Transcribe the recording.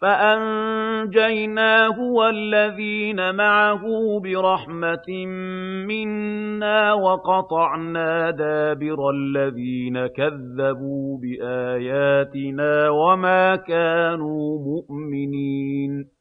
فَأَنجَيْنَاهُ وَالَّذِينَ مَعَهُ بِرَحْمَةٍ مِّنَّا وَقَطَعْنَا دَابِرَ الَّذِينَ كَذَّبُوا بِآيَاتِنَا ۖ وَمَا كَانُوا مُؤْمِنِينَ.